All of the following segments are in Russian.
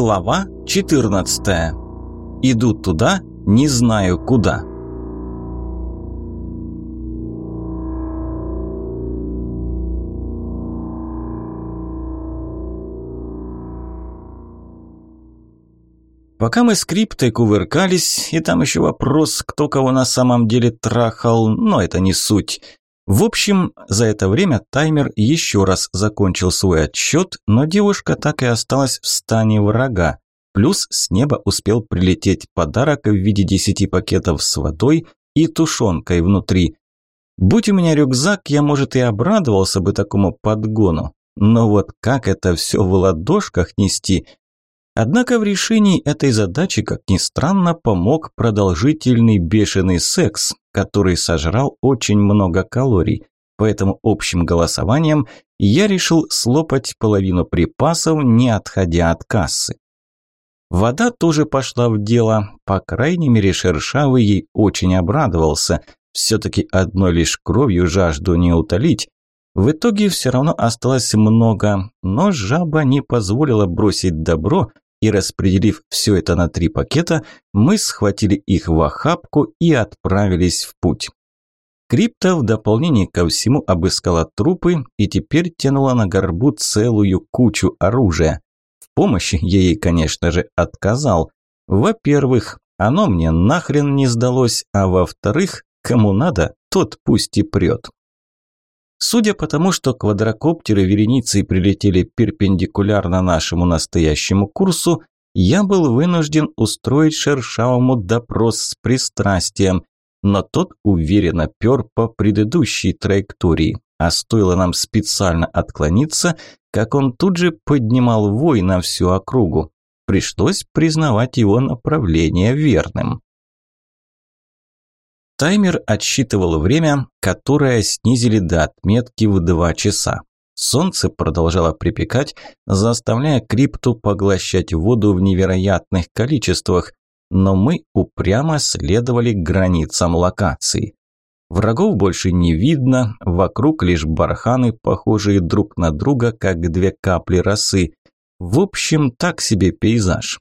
Глава 14. Иду туда, не знаю куда. Пока мы с криптой кувыркались, и там еще вопрос, кто кого на самом деле трахал, но это не суть. В общем, за это время таймер еще раз закончил свой отсчет, но девушка так и осталась в стане врага. Плюс с неба успел прилететь подарок в виде десяти пакетов с водой и тушенкой внутри. Будь у меня рюкзак, я, может, и обрадовался бы такому подгону. Но вот как это все в ладошках нести? Однако в решении этой задачи, как ни странно, помог продолжительный бешеный секс, который сожрал очень много калорий. Поэтому общим голосованием я решил слопать половину припасов, не отходя от кассы. Вода тоже пошла в дело, по крайней мере Шершавый ей очень обрадовался. Все-таки одной лишь кровью жажду не утолить. В итоге все равно осталось много, но жаба не позволила бросить добро и распределив все это на три пакета, мы схватили их в охапку и отправились в путь. Крипта в дополнение ко всему обыскала трупы и теперь тянула на горбу целую кучу оружия. В помощи я ей, конечно же, отказал. Во-первых, оно мне нахрен не сдалось, а во-вторых, кому надо, тот пусть и прет. Судя по тому, что квадрокоптеры вереницей прилетели перпендикулярно нашему настоящему курсу, я был вынужден устроить Шершавому допрос с пристрастием, но тот уверенно пер по предыдущей траектории, а стоило нам специально отклониться, как он тут же поднимал вой на всю округу. Пришлось признавать его направление верным. Таймер отсчитывал время, которое снизили до отметки в два часа. Солнце продолжало припекать, заставляя крипту поглощать воду в невероятных количествах, но мы упрямо следовали границам локации. Врагов больше не видно, вокруг лишь барханы, похожие друг на друга, как две капли росы. В общем, так себе пейзаж.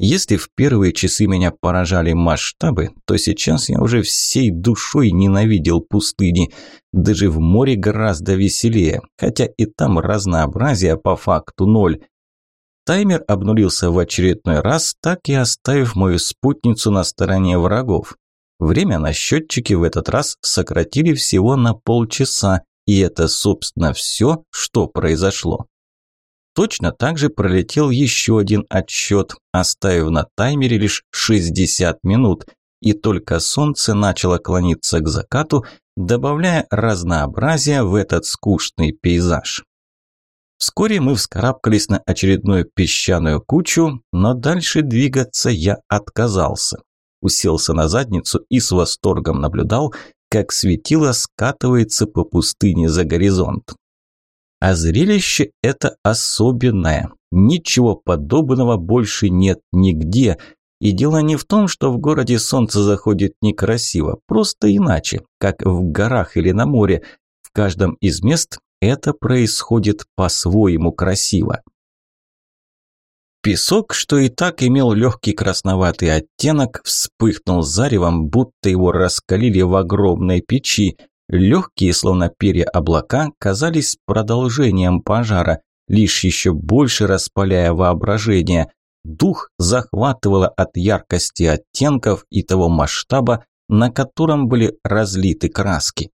Если в первые часы меня поражали масштабы, то сейчас я уже всей душой ненавидел пустыни. Даже в море гораздо веселее, хотя и там разнообразие по факту ноль. Таймер обнулился в очередной раз, так и оставив мою спутницу на стороне врагов. Время на счетчике в этот раз сократили всего на полчаса, и это, собственно, все, что произошло. Точно так же пролетел еще один отсчет, оставив на таймере лишь 60 минут, и только солнце начало клониться к закату, добавляя разнообразия в этот скучный пейзаж. Вскоре мы вскарабкались на очередную песчаную кучу, но дальше двигаться я отказался. Уселся на задницу и с восторгом наблюдал, как светило скатывается по пустыне за горизонт. А зрелище это особенное. Ничего подобного больше нет нигде. И дело не в том, что в городе солнце заходит некрасиво, просто иначе, как в горах или на море. В каждом из мест это происходит по-своему красиво. Песок, что и так имел легкий красноватый оттенок, вспыхнул заревом, будто его раскалили в огромной печи, Легкие, словно перья облака, казались продолжением пожара, лишь еще больше распаляя воображение. Дух захватывало от яркости оттенков и того масштаба, на котором были разлиты краски.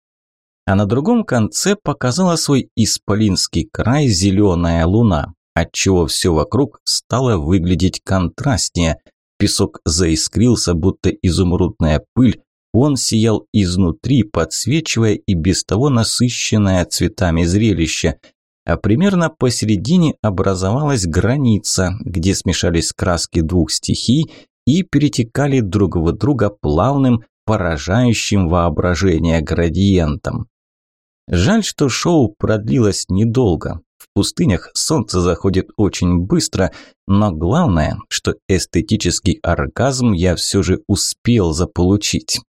А на другом конце показала свой исполинский край зеленая луна, отчего все вокруг стало выглядеть контрастнее. Песок заискрился, будто изумрудная пыль, он сиял изнутри, подсвечивая и без того насыщенное цветами зрелище. А примерно посередине образовалась граница, где смешались краски двух стихий и перетекали друг в друга плавным, поражающим воображение градиентом. Жаль, что шоу продлилось недолго. В пустынях солнце заходит очень быстро, но главное, что эстетический оргазм я все же успел заполучить.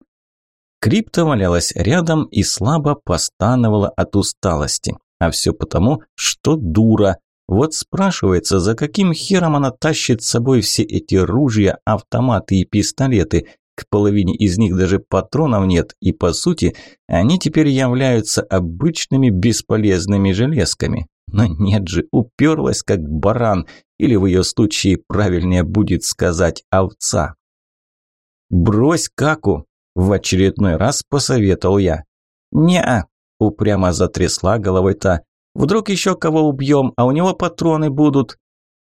Крипта валялась рядом и слабо постановала от усталости. А все потому, что дура. Вот спрашивается, за каким хером она тащит с собой все эти ружья, автоматы и пистолеты? К половине из них даже патронов нет, и по сути они теперь являются обычными бесполезными железками. Но нет же, уперлась как баран, или в ее случае правильнее будет сказать овца. «Брось каку!» – в очередной раз посоветовал я. «Не-а!» – упрямо затрясла головой та. «Вдруг еще кого убьем, а у него патроны будут?»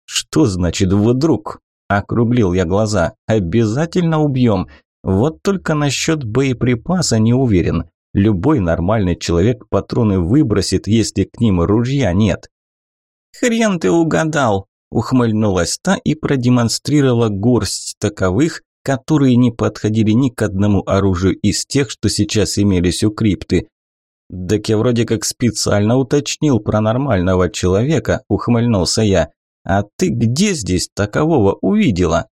«Что значит «вдруг»?» – округлил я глаза. «Обязательно убьем. Вот только насчет боеприпаса не уверен. Любой нормальный человек патроны выбросит, если к ним ружья нет». «Хрен ты угадал!» – ухмыльнулась та и продемонстрировала горсть таковых, которые не подходили ни к одному оружию из тех, что сейчас имелись у крипты. «Так я вроде как специально уточнил про нормального человека», – ухмыльнулся я. «А ты где здесь такового увидела?»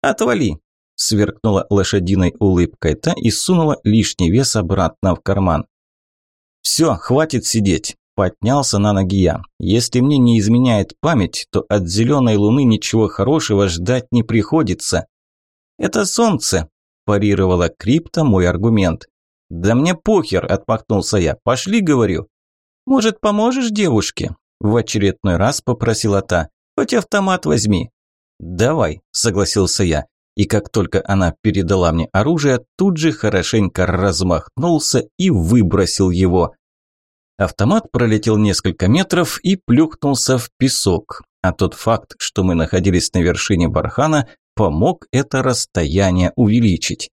«Отвали!» – сверкнула лошадиной улыбкой та и сунула лишний вес обратно в карман. «Все, хватит сидеть!» – поднялся на ноги я. «Если мне не изменяет память, то от зеленой луны ничего хорошего ждать не приходится». «Это солнце», – парировала крипта мой аргумент. «Да мне похер», – отмахнулся я. «Пошли, говорю». «Может, поможешь девушке?» – в очередной раз попросила та. «Хоть автомат возьми». «Давай», – согласился я. И как только она передала мне оружие, тут же хорошенько размахнулся и выбросил его. Автомат пролетел несколько метров и плюхнулся в песок. А тот факт, что мы находились на вершине бархана, помог это расстояние увеличить.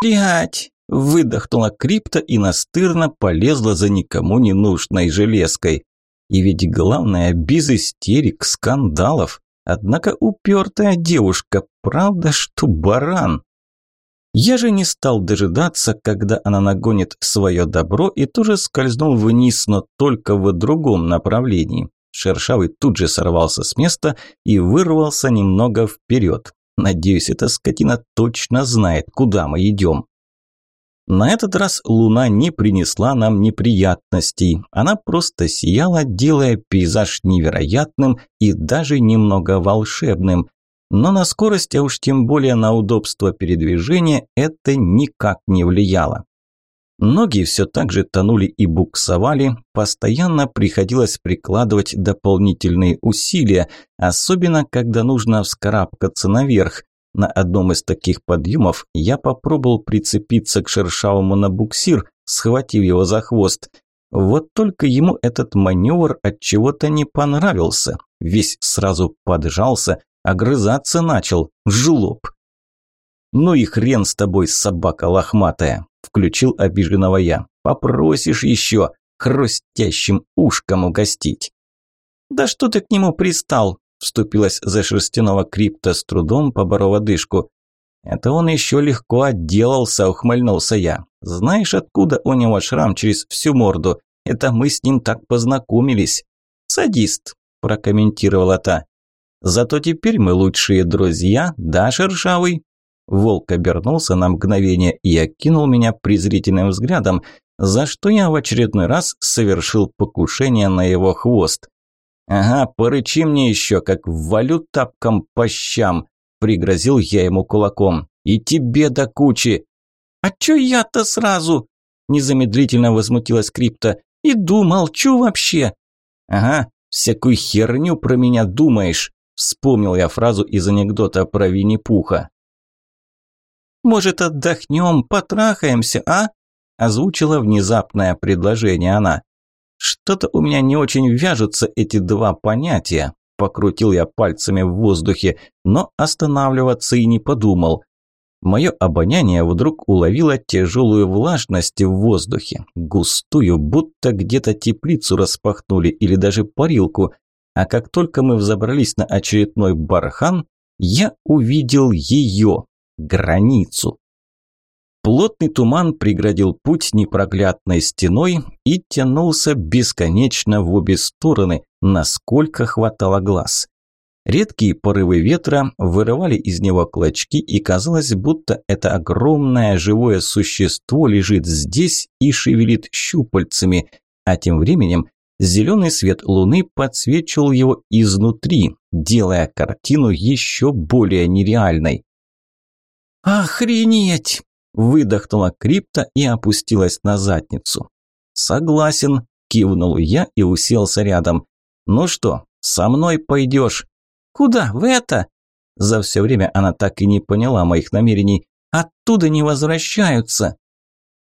«Блядь!» – выдохнула крипта и настырно полезла за никому не нужной железкой. И ведь главное, без истерик, скандалов. Однако упертая девушка, правда, что баран. Я же не стал дожидаться, когда она нагонит свое добро и тоже скользнул вниз, но только в другом направлении. Шершавый тут же сорвался с места и вырвался немного вперед. Надеюсь, эта скотина точно знает, куда мы идем. На этот раз луна не принесла нам неприятностей. Она просто сияла, делая пейзаж невероятным и даже немного волшебным. Но на скорость, а уж тем более на удобство передвижения, это никак не влияло. Ноги все так же тонули и буксовали, постоянно приходилось прикладывать дополнительные усилия, особенно когда нужно вскарабкаться наверх. На одном из таких подъемов я попробовал прицепиться к шершавому на буксир, схватив его за хвост. Вот только ему этот маневр от чего-то не понравился. Весь сразу поджался, огрызаться начал. Жлоб. «Ну и хрен с тобой, собака лохматая!» – включил обиженного я. «Попросишь еще хрустящим ушком угостить!» «Да что ты к нему пристал?» – вступилась за шерстяного крипта с трудом, поборов одышку. «Это он еще легко отделался», – ухмыльнулся я. «Знаешь, откуда у него шрам через всю морду? Это мы с ним так познакомились». «Садист», – прокомментировала та. «Зато теперь мы лучшие друзья, да, Шершавый?» Волк обернулся на мгновение и окинул меня презрительным взглядом, за что я в очередной раз совершил покушение на его хвост. «Ага, порычи мне еще, как валю тапком по щам», – пригрозил я ему кулаком. «И тебе до кучи!» «А чё я-то сразу?» – незамедлительно возмутилась Крипта. «Иду, молчу вообще!» «Ага, всякую херню про меня думаешь», – вспомнил я фразу из анекдота про Винни-Пуха. Может, отдохнем, потрахаемся, а?» Озвучила внезапное предложение она. «Что-то у меня не очень вяжутся эти два понятия», покрутил я пальцами в воздухе, но останавливаться и не подумал. Мое обоняние вдруг уловило тяжелую влажность в воздухе, густую, будто где-то теплицу распахнули или даже парилку. А как только мы взобрались на очередной бархан, я увидел ее, границу. Плотный туман преградил путь непроглядной стеной и тянулся бесконечно в обе стороны, насколько хватало глаз. Редкие порывы ветра вырывали из него клочки, и казалось, будто это огромное живое существо лежит здесь и шевелит щупальцами, а тем временем Зеленый свет луны подсвечивал его изнутри, делая картину еще более нереальной. «Охренеть!» – выдохнула крипта и опустилась на задницу. «Согласен», – кивнул я и уселся рядом. «Ну что, со мной пойдешь?» «Куда? В это?» За все время она так и не поняла моих намерений. «Оттуда не возвращаются».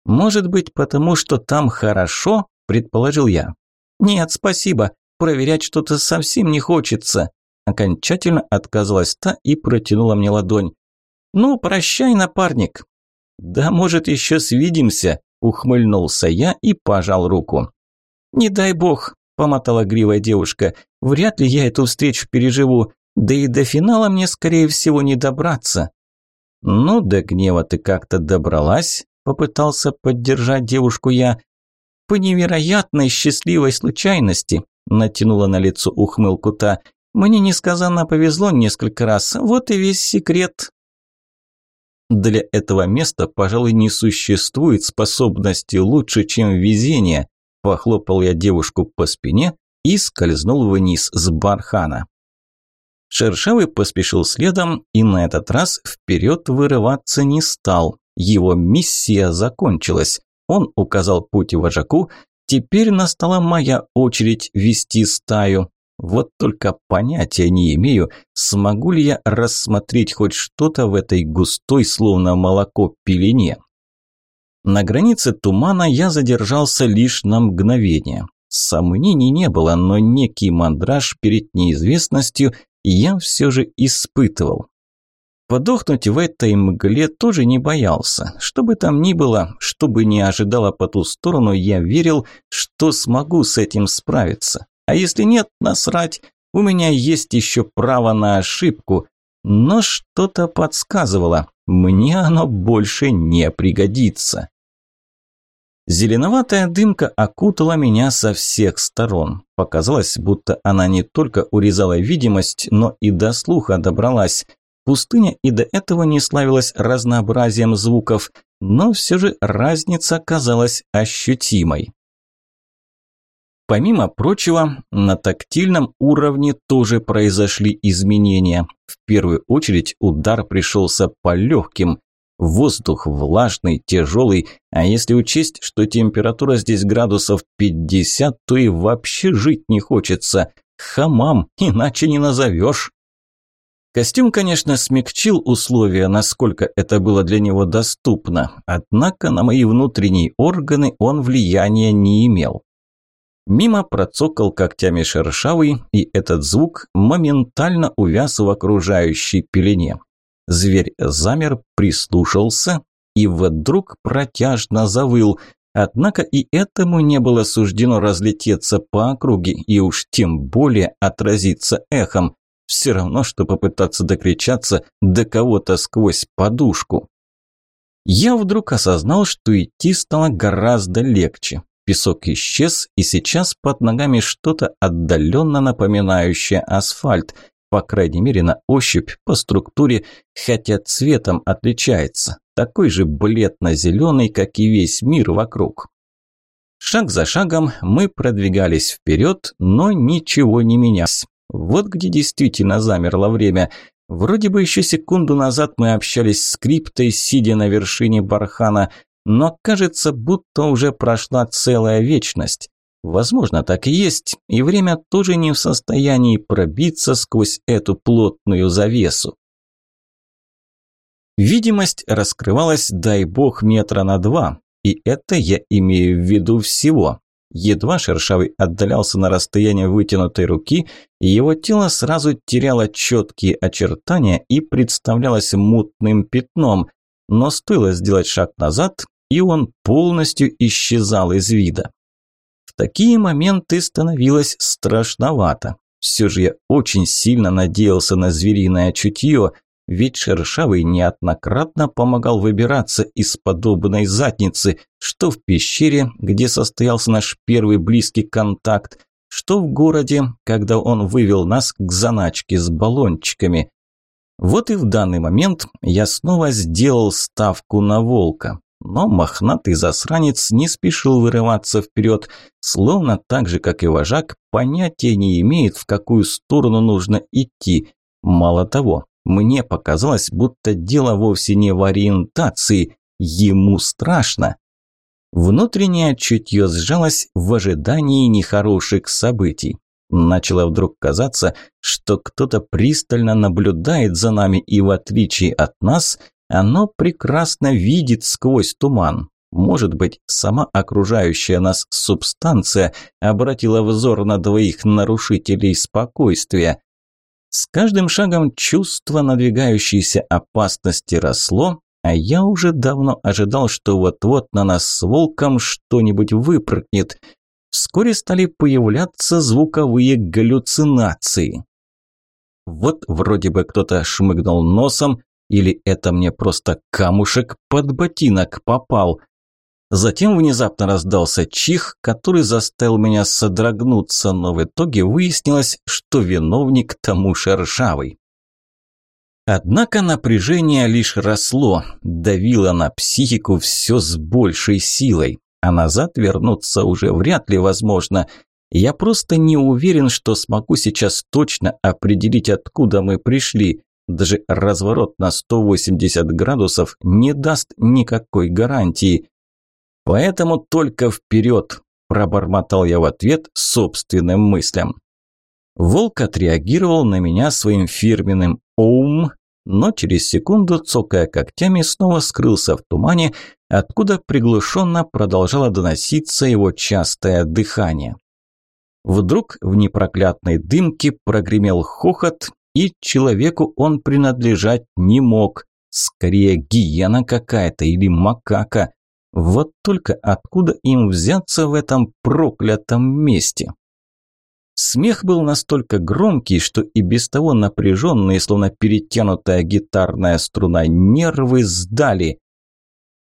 «Может быть, потому что там хорошо?» – предположил я. «Нет, спасибо. Проверять что-то совсем не хочется». Окончательно отказалась та и протянула мне ладонь. «Ну, прощай, напарник». «Да, может, еще свидимся», – ухмыльнулся я и пожал руку. «Не дай бог», – помотала гривая девушка. «Вряд ли я эту встречу переживу. Да и до финала мне, скорее всего, не добраться». «Ну, до гнева ты как-то добралась», – попытался поддержать девушку я. «По невероятной счастливой случайности», – натянула на лицо ухмылку та. «Мне несказанно повезло несколько раз, вот и весь секрет». Для этого места, пожалуй, не существует способности лучше, чем везение. Похлопал я девушку по спине и скользнул вниз с бархана. Шершавый поспешил следом и на этот раз вперед вырываться не стал. Его миссия закончилась. Он указал путь вожаку. Теперь настала моя очередь вести стаю. Вот только понятия не имею, смогу ли я рассмотреть хоть что-то в этой густой, словно молоко, пелене. На границе тумана я задержался лишь на мгновение. Сомнений не было, но некий мандраж перед неизвестностью я все же испытывал. Подохнуть в этой мгле тоже не боялся. Что бы там ни было, что бы ни ожидало по ту сторону, я верил, что смогу с этим справиться. А если нет, насрать, у меня есть еще право на ошибку. Но что-то подсказывало, мне оно больше не пригодится. Зеленоватая дымка окутала меня со всех сторон. Показалось, будто она не только урезала видимость, но и до слуха добралась. Пустыня и до этого не славилась разнообразием звуков, но все же разница казалась ощутимой. Помимо прочего, на тактильном уровне тоже произошли изменения. В первую очередь удар пришелся по легким. Воздух влажный, тяжелый, а если учесть, что температура здесь градусов 50, то и вообще жить не хочется. Хамам, иначе не назовешь. Костюм, конечно, смягчил условия, насколько это было для него доступно, однако на мои внутренние органы он влияния не имел. Мимо процокал когтями шершавый, и этот звук моментально увяз в окружающей пелене. Зверь замер, прислушался и вдруг протяжно завыл. Однако и этому не было суждено разлететься по округе и уж тем более отразиться эхом. Все равно, что попытаться докричаться до кого-то сквозь подушку. Я вдруг осознал, что идти стало гораздо легче. Песок исчез, и сейчас под ногами что-то отдаленно напоминающее асфальт – по крайней мере на ощупь, по структуре, хотя цветом отличается, такой же бледно-зеленый, как и весь мир вокруг. Шаг за шагом мы продвигались вперед, но ничего не менялось. Вот где действительно замерло время. Вроде бы еще секунду назад мы общались с криптой, сидя на вершине бархана, но кажется, будто уже прошла целая вечность. Возможно, так и есть, и время тоже не в состоянии пробиться сквозь эту плотную завесу. Видимость раскрывалась, дай бог, метра на два, и это я имею в виду всего. Едва Шершавый отдалялся на расстояние вытянутой руки, его тело сразу теряло четкие очертания и представлялось мутным пятном, но стоило сделать шаг назад, и он полностью исчезал из вида такие моменты становилось страшновато. Все же я очень сильно надеялся на звериное чутье, ведь Шершавый неоднократно помогал выбираться из подобной задницы, что в пещере, где состоялся наш первый близкий контакт, что в городе, когда он вывел нас к заначке с баллончиками. Вот и в данный момент я снова сделал ставку на волка. Но мохнатый засранец не спешил вырываться вперед, словно так же, как и вожак, понятия не имеет, в какую сторону нужно идти. Мало того, мне показалось, будто дело вовсе не в ориентации, ему страшно. Внутреннее чутье сжалось в ожидании нехороших событий. Начало вдруг казаться, что кто-то пристально наблюдает за нами, и в отличие от нас, оно прекрасно видит сквозь туман. Может быть, сама окружающая нас субстанция обратила взор на двоих нарушителей спокойствия. С каждым шагом чувство надвигающейся опасности росло, а я уже давно ожидал, что вот-вот на нас с волком что-нибудь выпрыгнет – вскоре стали появляться звуковые галлюцинации. Вот вроде бы кто-то шмыгнул носом, или это мне просто камушек под ботинок попал. Затем внезапно раздался чих, который заставил меня содрогнуться, но в итоге выяснилось, что виновник тому шершавый. Однако напряжение лишь росло, давило на психику все с большей силой а назад вернуться уже вряд ли возможно. Я просто не уверен, что смогу сейчас точно определить, откуда мы пришли. Даже разворот на 180 градусов не даст никакой гарантии. Поэтому только вперед, пробормотал я в ответ собственным мыслям. Волк отреагировал на меня своим фирменным «Оум», но через секунду, цокая когтями, снова скрылся в тумане, откуда приглушенно продолжало доноситься его частое дыхание. Вдруг в непроклятной дымке прогремел хохот, и человеку он принадлежать не мог. Скорее гиена какая-то или макака. Вот только откуда им взяться в этом проклятом месте? Смех был настолько громкий, что и без того напряженные, словно перетянутая гитарная струна, нервы сдали.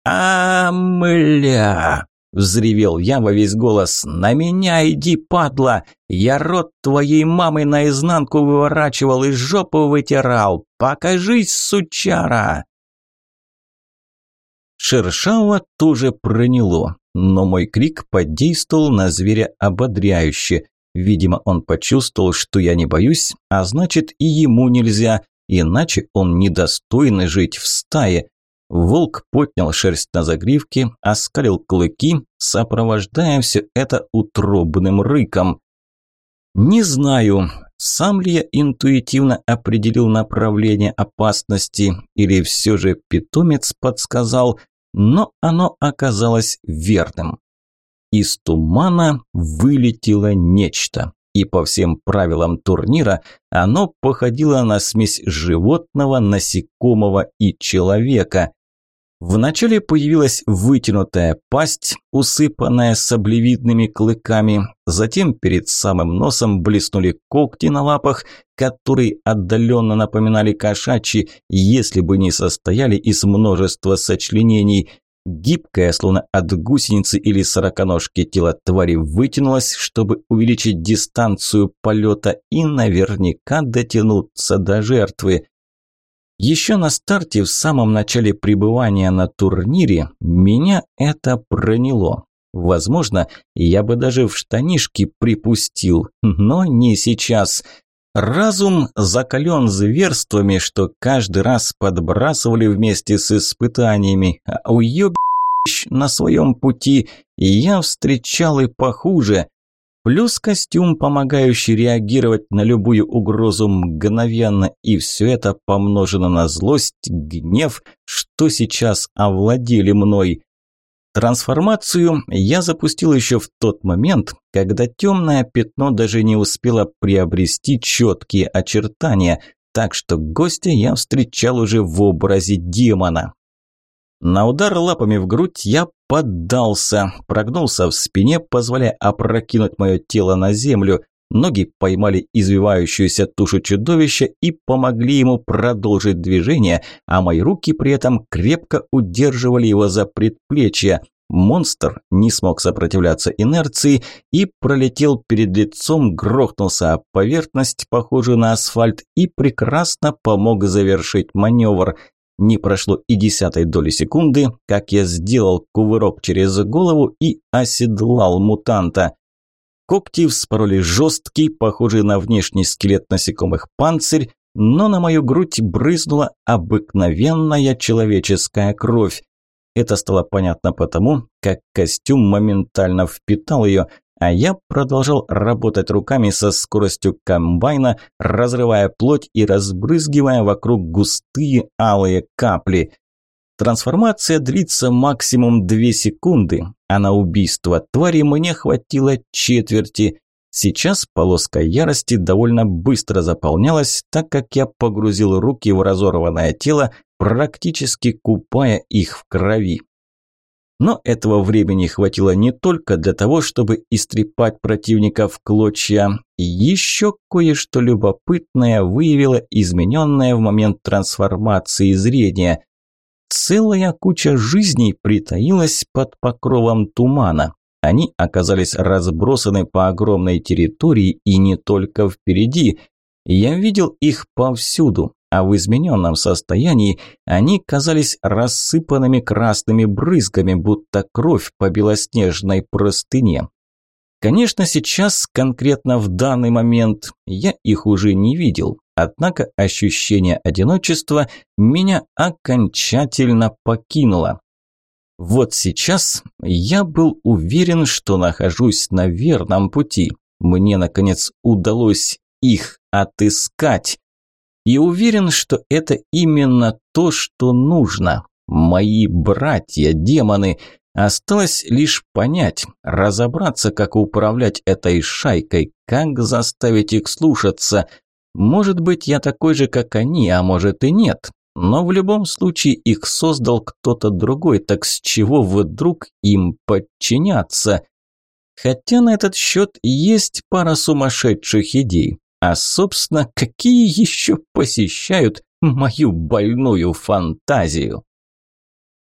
«А-мля!» – взревел я во весь голос. «На меня иди, падла! Я рот твоей мамы наизнанку выворачивал и жопу вытирал! Покажись, сучара!» Шершава тоже проняло, но мой крик подействовал на зверя ободряюще. Видимо, он почувствовал, что я не боюсь, а значит и ему нельзя, иначе он недостойный жить в стае. Волк поднял шерсть на загривке, оскалил клыки, сопровождая все это утробным рыком. Не знаю, сам ли я интуитивно определил направление опасности, или все же питомец подсказал, но оно оказалось верным. Из тумана вылетело нечто, и по всем правилам турнира оно походило на смесь животного, насекомого и человека. Вначале появилась вытянутая пасть, усыпанная саблевидными клыками, затем перед самым носом блеснули когти на лапах, которые отдаленно напоминали кошачьи, если бы не состояли из множества сочленений – Гибкое, словно от гусеницы или сороконожки тело твари вытянулось, чтобы увеличить дистанцию полета и наверняка дотянуться до жертвы. Еще на старте, в самом начале пребывания на турнире, меня это проняло. Возможно, я бы даже в штанишки припустил, но не сейчас. Разум закален зверствами, что каждый раз подбрасывали вместе с испытаниями, а уебищ на своем пути я встречал и похуже. Плюс костюм, помогающий реагировать на любую угрозу мгновенно, и все это помножено на злость, гнев, что сейчас овладели мной. Трансформацию я запустил еще в тот момент, когда темное пятно даже не успело приобрести четкие очертания, так что гостя я встречал уже в образе демона. На удар лапами в грудь я поддался, прогнулся в спине, позволяя опрокинуть мое тело на землю. Ноги поймали извивающуюся тушу чудовища и помогли ему продолжить движение, а мои руки при этом крепко удерживали его за предплечье. Монстр не смог сопротивляться инерции и пролетел перед лицом, грохнулся о поверхность, похожую на асфальт, и прекрасно помог завершить маневр. Не прошло и десятой доли секунды, как я сделал кувырок через голову и оседлал мутанта. Когти вспороли жесткий, похожий на внешний скелет насекомых панцирь, но на мою грудь брызнула обыкновенная человеческая кровь. Это стало понятно потому, как костюм моментально впитал ее, а я продолжал работать руками со скоростью комбайна, разрывая плоть и разбрызгивая вокруг густые алые капли. Трансформация длится максимум две секунды, а на убийство твари мне хватило четверти. Сейчас полоска ярости довольно быстро заполнялась, так как я погрузил руки в разорванное тело, практически купая их в крови. Но этого времени хватило не только для того, чтобы истрепать противника в клочья. Еще кое-что любопытное выявило измененное в момент трансформации зрения. Целая куча жизней притаилась под покровом тумана. Они оказались разбросаны по огромной территории и не только впереди. Я видел их повсюду, а в измененном состоянии они казались рассыпанными красными брызгами, будто кровь по белоснежной простыне. Конечно, сейчас, конкретно в данный момент, я их уже не видел, однако ощущение одиночества меня окончательно покинуло. Вот сейчас я был уверен, что нахожусь на верном пути. Мне, наконец, удалось их отыскать. И уверен, что это именно то, что нужно. Мои братья-демоны. Осталось лишь понять, разобраться, как управлять этой шайкой, как заставить их слушаться. Может быть, я такой же, как они, а может и нет. Но в любом случае их создал кто-то другой, так с чего вдруг им подчиняться? Хотя на этот счет есть пара сумасшедших идей. А, собственно, какие еще посещают мою больную фантазию?